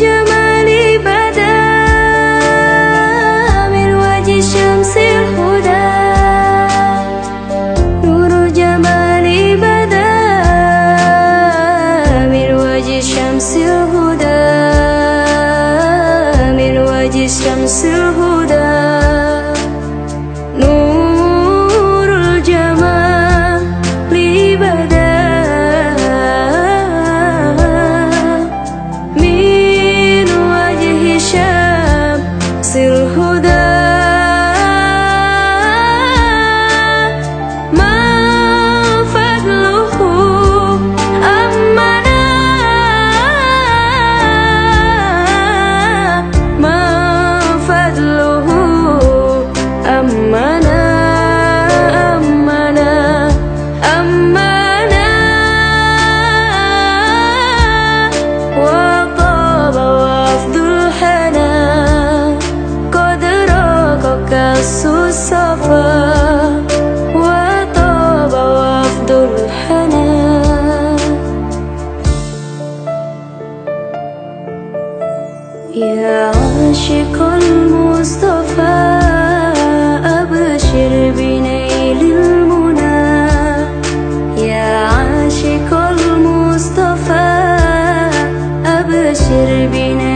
بجمال بدا من وجه الشمس يا عاشق المصطفى أبشر بنيل المنى. يا عاشق المصطفى أبشر بنيل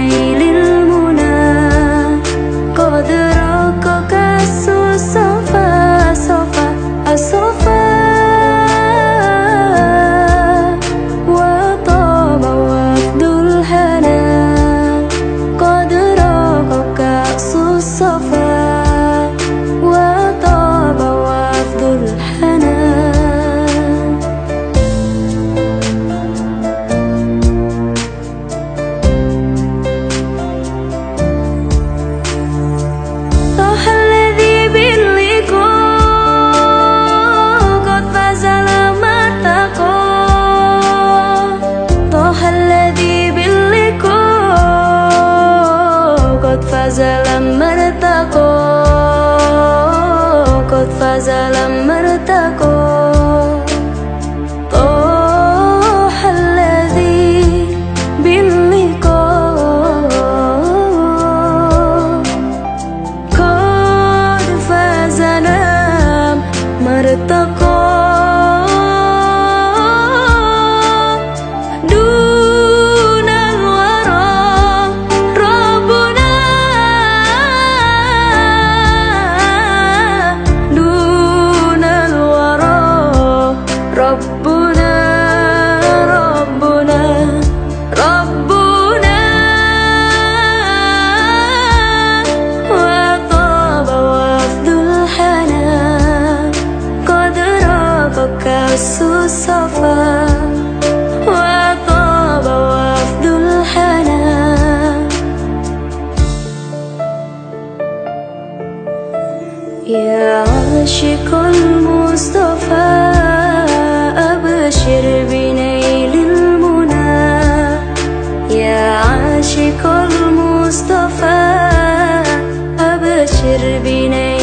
يسوع صفا وطاب وفد الحنان يا عاشق المصطفى أبشر بنيل المنى. يا عاشق المصطفى أبشر بنيل